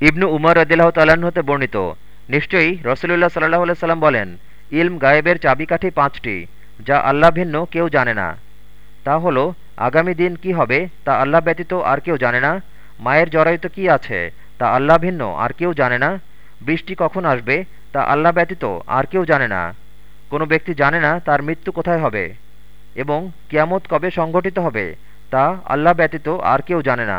ইবনু উমর রদিল্লাহ তাল্লাহ্ন হতে বর্ণিত। নিশ্চয়ই রসুলুল্লাহ সাল্লাহ সাল্লাম বলেন, ইলম গায়েবের চাবিকাঠি পাঁচটি, যা আল্লাহ ভিন্ন, কেউ জানে না। তা হলো, আগামী দিন কি হবে, তা আল্লাহ ব্যতীত আর কেউ জানে না। মায়ের জরায়ুত কি আছে, তা আল্লাহ ভিন্ন, আর কেউ জানে না। বৃষ্টি কখন আসবে, তা আল্লাহ ব্যতীত আর কেউ জানে না। কোনো ব্যক্তি জানে না তার মৃত্যু কোথায় হবে, এবং কিয়ামত কবে সংঘটিত হবে, তা আল্লাহ ব্যতীত আর কেউ জানে না।